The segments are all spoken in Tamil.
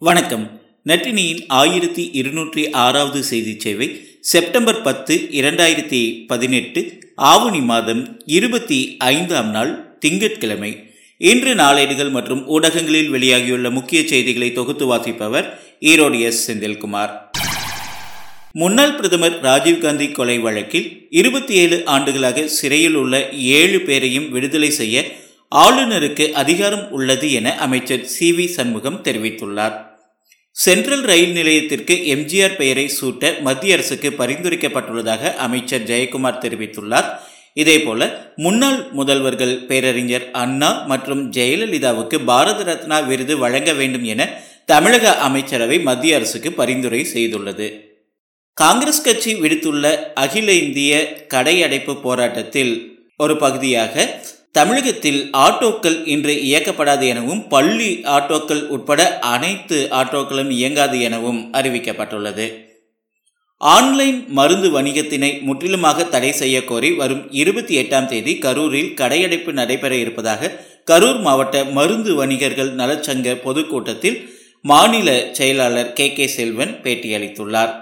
வணக்கம். நட்டினியின் ஆயிரத்தி இருநூற்றி ஆறாவது செய்தி சேவை செப்டம்பர் பத்து இரண்டாயிரத்தி பதினெட்டு ஆவணி மாதம் இருபத்தி ஐந்தாம் நாள் திங்கட்கிழமை. இன்று நாளேடுகள் மற்றும் ஊடகங்களில் வெளியாகியுள்ள முக்கிய செய்திகளை தொகுத்து வாசிப்பவர் ஈரோடு எஸ். செந்தில்குமார். முன்னாள் பிரதமர் ராஜீவ்காந்தி கொலை வழக்கில் இருபத்தி ஏழு ஆண்டுகளாக சிறையில் உள்ள ஏழு பேரையும் விடுதலை செய்ய ஆளுநருக்கு அதிகாரம் உள்ளது என அமைச்சர் சி வி சண்முகம் தெரிவித்துள்ளார். சென்ட்ரல் ரயில் நிலையத்திற்கு எம்ஜிஆர் பெயரை சூட்ட மத்திய அரசுக்கு பரிந்துரைக்கப்பட்டுள்ளதாக அமைச்சர் ஜெயக்குமார் தெரிவித்துள்ளார். இதேபோல முன்னாள் முதல்வர்கள் பேரறிஞர் அண்ணா மற்றும் ஜெயலலிதாவுக்கு பாரத ரத்னா விருது வழங்க வேண்டும் என தமிழக அமைச்சரவை மத்திய அரசுக்கு பரிந்துரை செய்துள்ளது. காங்கிரஸ் கட்சி விடுத்துள்ள அகில இந்திய கடையடைப்பு போராட்டத்தில் ஒரு பகுதியாக தமிழகத்தில் ஆட்டோக்கள் இன்று இயக்கப்படாது எனவும் பள்ளி ஆட்டோக்கள் உட்பட அனைத்து ஆட்டோக்களும் இயங்காது எனவும் அறிவிக்கப்பட்டுள்ளது. ஆன்லைன் மருந்து வணிகத்தினை முற்றிலுமாக தடை செய்ய கோரி வரும் இருபத்தி எட்டாம் தேதி கரூரில் கடையடைப்பு நடைபெற இருப்பதாக கரூர் மாவட்ட மருந்து வணிகர்கள் நலச்சங்க பொதுக்கூட்டத்தில் மாநில செயலாளர் கே கே செல்வன் பேட்டியளித்துள்ளார்.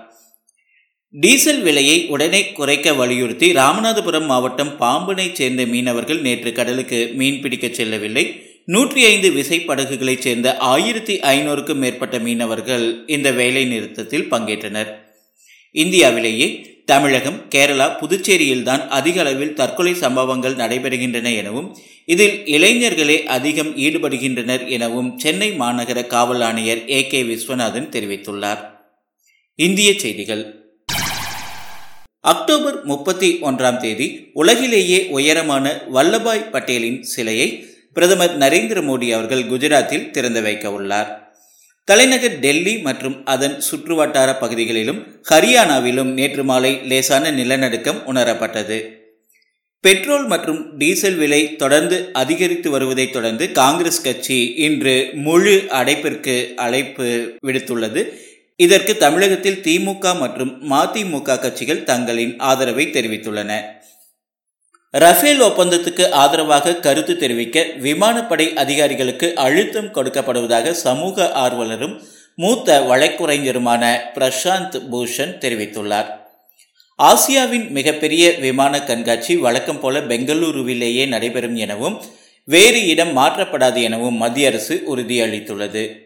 டீசல் விலையை உடனே குறைக்க வலியுறுத்தி ராமநாதபுரம் மாவட்டம் பாம்பனைச் சேர்ந்த மீனவர்கள் நேற்று கடலுக்கு மீன் பிடிக்கச் செல்லவில்லை. நூற்றி ஐந்து விசைப்படகுகளைச் சேர்ந்த ஆயிரத்தி ஐநூறுக்கும் மேற்பட்ட மீனவர்கள் இந்த வேலை நிறுத்தத்தில் பங்கேற்றனர். இந்தியாவிலேயே தமிழகம் கேரளா புதுச்சேரியில்தான் அதிக அளவில் தற்கொலை சம்பவங்கள் நடைபெறுகின்றன எனவும் இதில் இளைஞர்களே அதிகம் ஈடுபடுகின்றனர் எனவும் சென்னை மாநகர காவல் ஆணையர் ஏ கே விஸ்வநாதன் தெரிவித்துள்ளார். இந்திய செய்திகள். அக்டோபர் முப்பத்தி ஒன்றாம் தேதி உலகிலேயே உயரமான வல்லபாய் பட்டேலின் சிலையை பிரதமர் நரேந்திர மோடி அவர்கள் குஜராத்தில் திறந்து வைக்க உள்ளார். தலைநகர் டெல்லி மற்றும் அதன் சுற்றுவட்டார பகுதிகளிலும் ஹரியானாவிலும் நேற்று மாலை லேசான நிலநடுக்கம் உணரப்பட்டது. பெட்ரோல் மற்றும் டீசல் விலை தொடர்ந்து அதிகரித்து வருவதைத் தொடர்ந்து காங்கிரஸ் கட்சி இன்று முழு அடைப்பிற்கு அழைப்பு விடுத்துள்ளது. இதற்கு தமிழகத்தில் திமுக மற்றும் மதிமுக கட்சிகள் தங்களின் ஆதரவை தெரிவித்துள்ளன. ரஃபேல் ஒப்பந்தத்துக்கு ஆதரவாக கருத்து தெரிவிக்க விமானப்படை அதிகாரிகளுக்கு அழுத்தம் கொடுக்கப்படுவதாக சமூக ஆர்வலரும் மூத்த வழக்குரைஞருமான பிரசாந்த் பூஷன் தெரிவித்துள்ளார். ஆசியாவின் மிகப்பெரிய விமான கண்காட்சி வழக்கம் போல பெங்களூருவிலேயே நடைபெறும் எனவும் வேறு இடம் மாற்றப்படாது எனவும் மத்திய அரசு உறுதியளித்துள்ளது.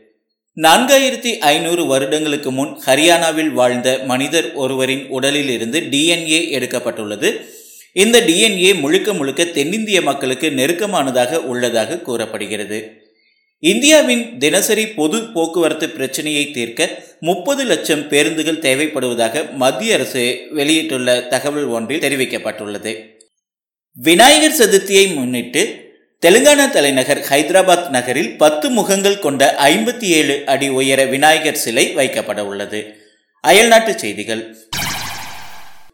நான்காயிரத்தி ஐநூறு வருடங்களுக்கு முன் ஹரியானாவில் வாழ்ந்த மனிதர் ஒருவரின் உடலில் இருந்து டிஎன்ஏ எடுக்கப்பட்டுள்ளது. இந்த டிஎன்ஏ முழுக்க முழுக்க தென்னிந்திய மக்களுக்கு நெருக்கமானதாக உள்ளதாக கூறப்படுகிறது. இந்தியாவின் தினசரி பொது போக்குவரத்து பிரச்சனையை தீர்க்க முப்பது லட்சம் பேருந்துகள் தேவைப்படுவதாக மத்திய அரசு வெளியிட்டுள்ள தகவல் ஒன்றில் தெரிவிக்கப்பட்டுள்ளது. விநாயகர் சதுர்த்தியை முன்னிட்டு தெலுங்கானா தலைநகர் ஹைதராபாத் நகரில் பத்து முகங்கள் கொண்ட ஐம்பத்தி ஏழு அடி உயர விநாயகர் சிலை வைக்கப்பட உள்ளது. அயல்நாட்டு செய்திகள்.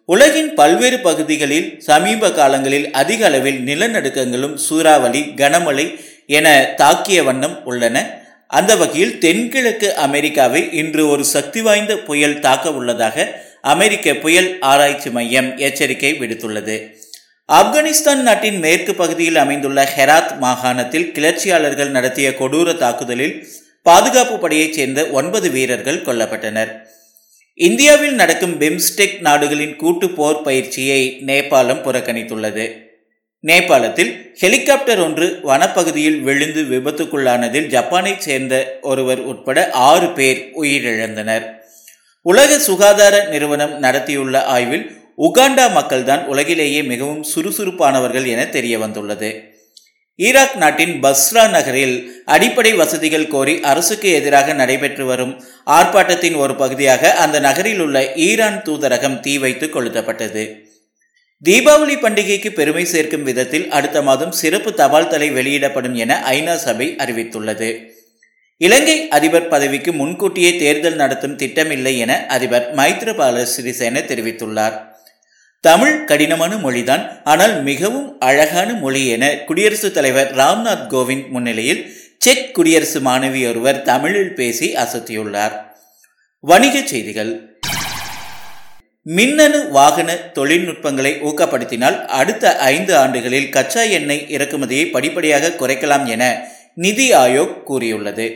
உலகின் பல்வேறு பகுதிகளில் சமீப காலங்களில் அதிக அளவில் நிலநடுக்கங்களும் சூறாவளி கனமழை என தாக்கிய வண்ணம் உள்ளன. அந்த வகையில் தென்கிழக்கு அமெரிக்காவை இன்று ஒரு சக்தி வாய்ந்த புயல் தாக்க உள்ளதாக அமெரிக்க புயல் ஆராய்ச்சி மையம் எச்சரிக்கை விடுத்துள்ளது. ஆப்கானிஸ்தான் நாட்டின் மேற்கு பகுதியில் அமைந்துள்ள ஹெராத் மாகாணத்தில் கிளர்ச்சியாளர்கள் நடத்திய கொடூர தாக்குதலில் பாதுகாப்பு படையைச் சேர்ந்த ஒன்பது வீரர்கள் கொல்லப்பட்டனர். இந்தியாவில் நடக்கும் பிம்ஸ்டெக் நாடுகளின் கூட்டு போர் பயிற்சியை நேபாளம் புறக்கணித்துள்ளது. நேபாளத்தில் ஹெலிகாப்டர் ஒன்று வனப்பகுதியில் விழுந்து விபத்துக்குள்ளானதில் ஜப்பானைச் சேர்ந்த ஒருவர் உட்பட ஆறு பேர் உயிரிழந்தனர். உலக சுகாதார நிறுவனம் நடத்தியுள்ள ஆய்வில் உகாண்டா மக்கள்தான் உலகிலேயே மிகவும் சுறுசுறுப்பானவர்கள் என தெரிய வந்துள்ளது ஈராக் நாட்டின் பஸ்ரா நகரில் அடிப்படை வசதிகள் கோரி அரசுக்கு எதிராக நடைபெற்று வரும் ஆர்ப்பாட்டத்தின் ஒரு பகுதியாக அந்த நகரில் உள்ள ஈரான் தூதரகம் தீ வைத்து கொளுத்தப்பட்டது. தீபாவளி பண்டிகைக்கு பெருமை சேர்க்கும் விதத்தில் அடுத்த மாதம் சிறப்பு தபால் தலை வெளியிடப்படும் என ஐநா சபை அறிவித்துள்ளது. இலங்கை அதிபர் பதவிக்கு முன்கூட்டியே தேர்தல் நடத்தும் திட்டமில்லை என அதிபர் மைத்ரபால சிறிசேன தெரிவித்துள்ளார். தமிழ் கடினமான மொழிதான். ஆனால் மிகவும் அழகான மொழி என குடியரசுத் தலைவர் ராம்நாத் கோவிந்த் முன்னிலையில் செக் குடியரசு மாணவி ஒருவர் தமிழில் பேசி அசத்தியுள்ளார். வணிகச் செய்திகள். மின்னணு வாகன தொழில்நுட்பங்களை ஊக்கப்படுத்தினால் அடுத்த ஐந்து ஆண்டுகளில் கச்சா எண்ணெய் இறக்குமதியை படிப்படியாக குறைக்கலாம் என நிதி ஆயோக் கூறியுள்ளது.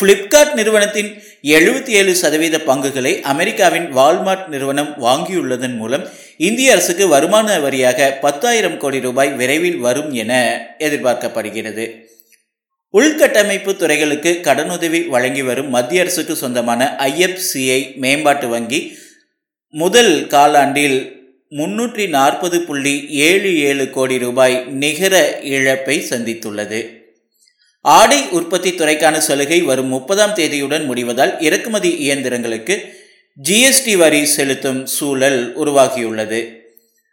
பிளிப்கார்ட் நிறுவனத்தின் எழுபத்தி ஏழு சதவீத பங்குகளை அமெரிக்காவின் வால்மார்ட் நிறுவனம் வாங்கியுள்ளதன் மூலம் இந்திய அரசுக்கு வருமான வரியாக பத்தாயிரம் கோடி ரூபாய் விரைவில் வரும் என எதிர்பார்க்கப்படுகிறது. உள்கட்டமைப்பு துறைகளுக்கு கடனுதவி வழங்கி வரும் மத்திய அரசுக்கு சொந்தமான ஐஎஃப்சிஐ மேம்பாட்டு வங்கி முதல் காலாண்டில் முன்னூற்றி நாற்பது புள்ளி ஏழு ஏழு கோடி ரூபாய் நிகர இழப்பை சந்தித்துள்ளது. ஆடை உற்பத்தி துறைக்கான சலுகை வரும் முப்பதாம் தேதியுடன் முடிவதால் இறக்குமதி இயந்திரங்களுக்கு ஜிஎஸ்டி வரி செலுத்தும் சூழல் உருவாகியுள்ளது.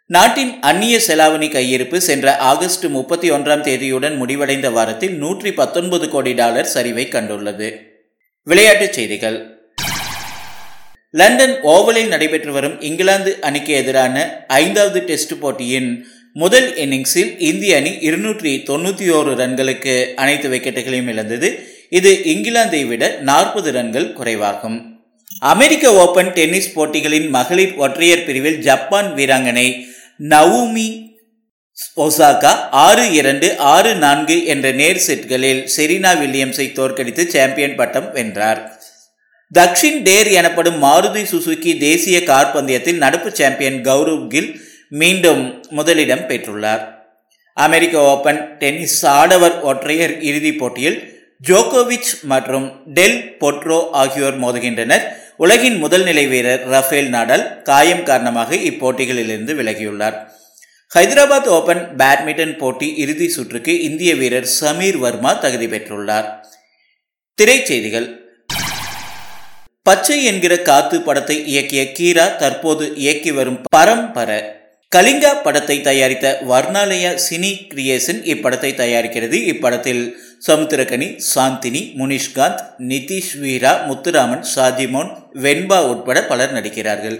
நாட்டின் அந்நிய செலாவணி கையிருப்பு சென்ற ஆகஸ்ட் முப்பத்தி ஒன்றாம் தேதியுடன் முடிவடைந்த வாரத்தில் நூற்றி பத்தொன்பது கோடி டாலர் சரிவை கண்டுள்ளது. விளையாட்டுச் செய்திகள். லண்டன் ஓவலில் நடைபெற்று வரும் இங்கிலாந்து அணிக்கு எதிரான ஐந்தாவது டெஸ்ட் போட்டியின் முதல் இன்னிங்ஸில் இந்திய அணி இருநூற்றி தொண்ணூற்றி ஓரு ரன்களுக்கு அனைத்து விக்கெட்டுகளையும் இழந்தது. இது இங்கிலாந்தை விட நாற்பது ரன்கள் குறைவாகும். அமெரிக்க ஓபன் டென்னிஸ் போட்டிகளின் மகளிர் ஒற்றையர் பிரிவில் ஜப்பான் வீராங்கனை நவுமி ஒசாகா ஆறு இரண்டு ஆறு நான்கு என்ற நேர் செட்களில் செரீனா வில்லியம்ஸை தோற்கடித்து சாம்பியன் பட்டம் வென்றார். தக்ஷின் டேர் எனப்படும் மாருதி சுசுகி தேசிய கார் பந்தயத்தில் நடப்பு சாம்பியன் கௌரவ் கில் மீண்டும் முதலிடம் பெற்றுள்ளார். அமெரிக்க ஓபன் டென்னிஸ் ஆடவர் ஒற்றையர் இறுதிப் போட்டியில் ஜோகோவிச் மற்றும் டெல் பொட்ரோ ஆகியோர் மோதுகின்றனர். உலகின் முதல் நிலை வீரர் ரஃபேல் நாடல் காயம் காரணமாக இப்போட்டிகளிலிருந்து விலகியுள்ளார். ஹைதராபாத் ஓபன் பேட்மிண்டன் போட்டி இறுதி சுற்றுக்கு இந்திய வீரர் சமீர் வர்மா தகுதி பெற்றுள்ளார். திரைச்செய்திகள். பச்சை என்கிற காத்து படத்தை இயக்கிய கீரா தற்போது இயக்கி வரும் பரம்பர. கலிங்கா படத்தை தயாரித்த வர்ணாலயா சினி கிரியேஷன் இப்படத்தை தயாரிக்கிறது இப்படத்தில். சமுத்திரகனி சாந்தினி முனிஷ்காந்த் நிதிஷ் வீரா முத்துராமன் ஷாஜிமோன் வெண்பா உட்பட பலர் நடிக்கிறார்கள்.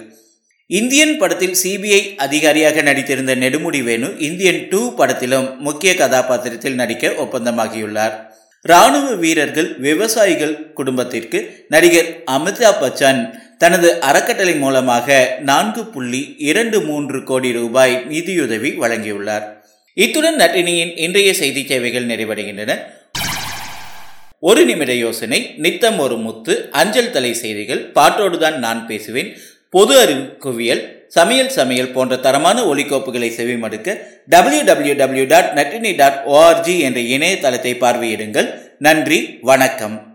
இந்தியன் படத்தில் சிபிஐ அதிகாரியாக நடித்திருந்த நெடுமுடி வேணு இந்தியன் டூ படத்திலும் முக்கிய கதாபாத்திரத்தில் நடிக்க ஒப்பந்தமாகியுள்ளார். ராணுவ வீரர்கள் விவசாயிகள் குடும்பத்திற்கு நடிகர் அமிதாப் பச்சன் தனது அறக்கட்டளை மூலமாக நான்கு புள்ளி இரண்டு மூன்று கோடி ரூபாய் நிதியுதவி வழங்கியுள்ளார். இத்துடன் நட்டினியின் இன்றைய செய்தி சேவைகள் நிறைவடைகின்றன. ஒரு நிமிட யோசனை நித்தம் ஒரு முத்து அஞ்சல் தலை செய்திகள் பாட்டோடுதான் நான் பேசுவேன் பொது அறிவு குவியல் சமையல் சமையல் போன்ற தரமான ஒலிக்கோப்புகளை செவிமடுக்க டபிள்யூ டபிள்யூ டபிள்யூ டாட் நட்டினி டாட் ஓஆர்ஜி என்ற இணையதளத்தை பார்வையிடுங்கள். நன்றி வணக்கம்.